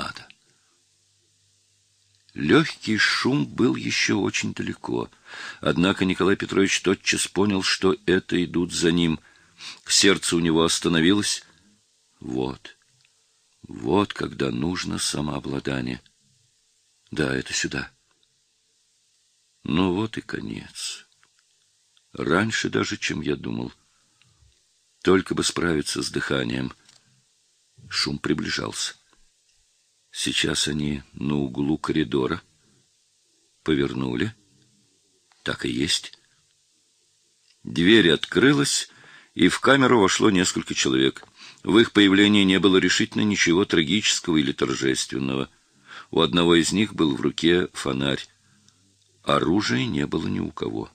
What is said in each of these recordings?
надо. Легкий шум был еще очень далеко. Однако Николай Петрович тотчас понял, что это идут за ним. Сердце у него остановилось. Вот. Вот когда нужно самообладание. Да, это сюда. Ну вот и конец. Раньше даже, чем я думал. Только бы справиться с дыханием. Шум приближался. Сейчас они на углу коридора. Повернули. Так и есть. Дверь открылась, и в камеру вошло несколько человек. В их появлении не было решительно ничего трагического или торжественного. У одного из них был в руке фонарь. Оружия не было ни у кого.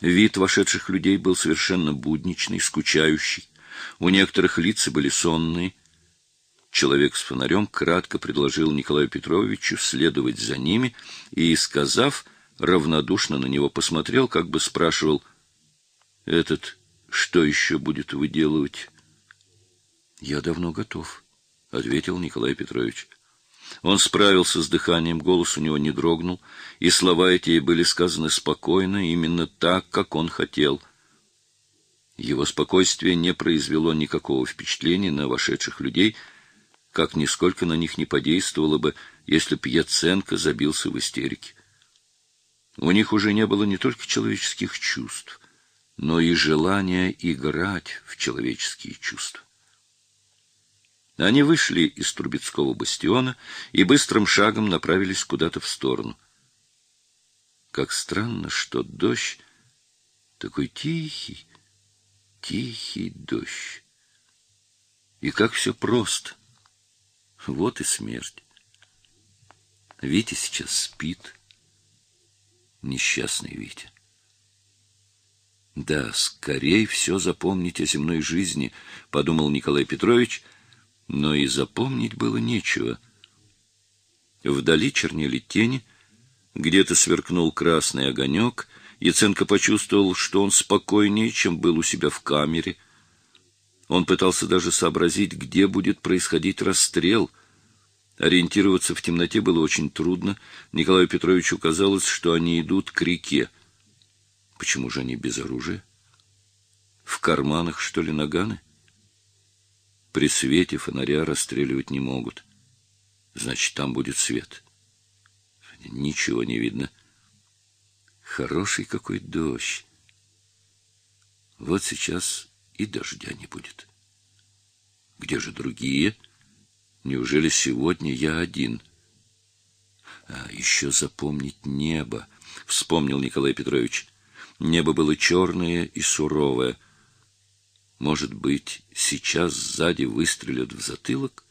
Вид вошедших людей был совершенно будничный, скучающий. У некоторых лица были сонные. Человек с фонарем кратко предложил Николаю Петровичу следовать за ними и, сказав, равнодушно на него посмотрел, как бы спрашивал, «Этот что еще будет выделывать?» «Я давно готов», — ответил Николай Петрович. Он справился с дыханием, голос у него не дрогнул, и слова эти были сказаны спокойно, именно так, как он хотел. Его спокойствие не произвело никакого впечатления на вошедших людей, как нисколько на них не подействовало бы, если б Яценко забился в истерике. У них уже не было не только человеческих чувств, но и желания играть в человеческие чувства. Они вышли из Трубецкого бастиона и быстрым шагом направились куда-то в сторону. Как странно, что дождь такой тихий, тихий дождь. И как все просто. Вот и смерть. Витя сейчас спит. Несчастный Витя. Да, скорей все запомнить о земной жизни, подумал Николай Петрович, — но и запомнить было нечего. Вдали чернели тени, где-то сверкнул красный огонек, Яценко почувствовал, что он спокойнее, чем был у себя в камере. Он пытался даже сообразить, где будет происходить расстрел. Ориентироваться в темноте было очень трудно. Николаю Петровичу казалось, что они идут к реке. Почему же они без оружия? В карманах, что ли, наганы? При свете фонаря расстреливать не могут. Значит, там будет свет. Ничего не видно. Хороший какой дождь. Вот сейчас и дождя не будет. Где же другие? Неужели сегодня я один? А еще запомнить небо, вспомнил Николай Петрович. Небо было черное и суровое — может быть, сейчас сзади выстрелят в затылок?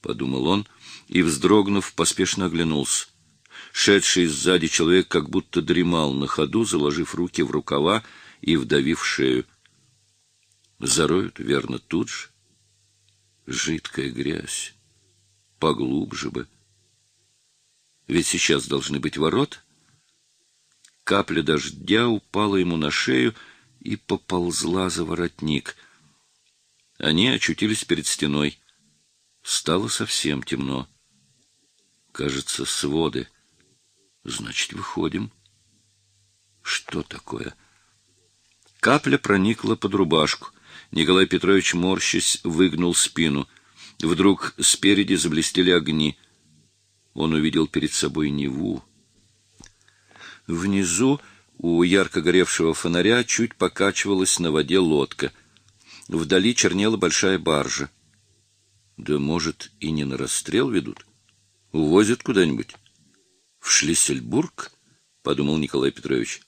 подумал он и, вздрогнув, поспешно оглянулся. Шедший сзади человек как будто дремал на ходу, заложив руки в рукава и вдавив шею. Зароют, верно, тут же. Жидкая грязь. Поглубже бы. Ведь сейчас должны быть ворот. Капля дождя упала ему на шею и поползла за воротник — они очутились перед стеной. Стало совсем темно. Кажется, своды. Значит, выходим. Что такое? Капля проникла под рубашку. Николай Петрович, морщась, выгнул спину. Вдруг спереди заблестели огни. Он увидел перед собой Неву. Внизу у ярко горевшего фонаря чуть покачивалась на воде лодка — Вдали чернела большая баржа. Да, может, и не на расстрел ведут? Увозят куда-нибудь? В Шлиссельбург? — подумал Николай Петрович.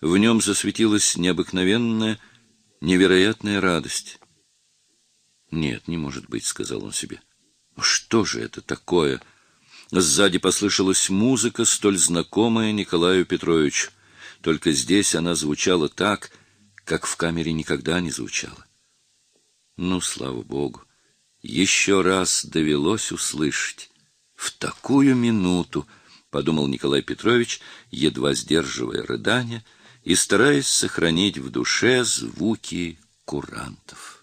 В нем засветилась необыкновенная, невероятная радость. «Нет, не может быть», — сказал он себе. «Что же это такое?» Сзади послышалась музыка, столь знакомая Николаю Петровичу. Только здесь она звучала так, как в камере никогда не звучало. Ну, слава богу, еще раз довелось услышать. В такую минуту, — подумал Николай Петрович, едва сдерживая рыдания и стараясь сохранить в душе звуки курантов.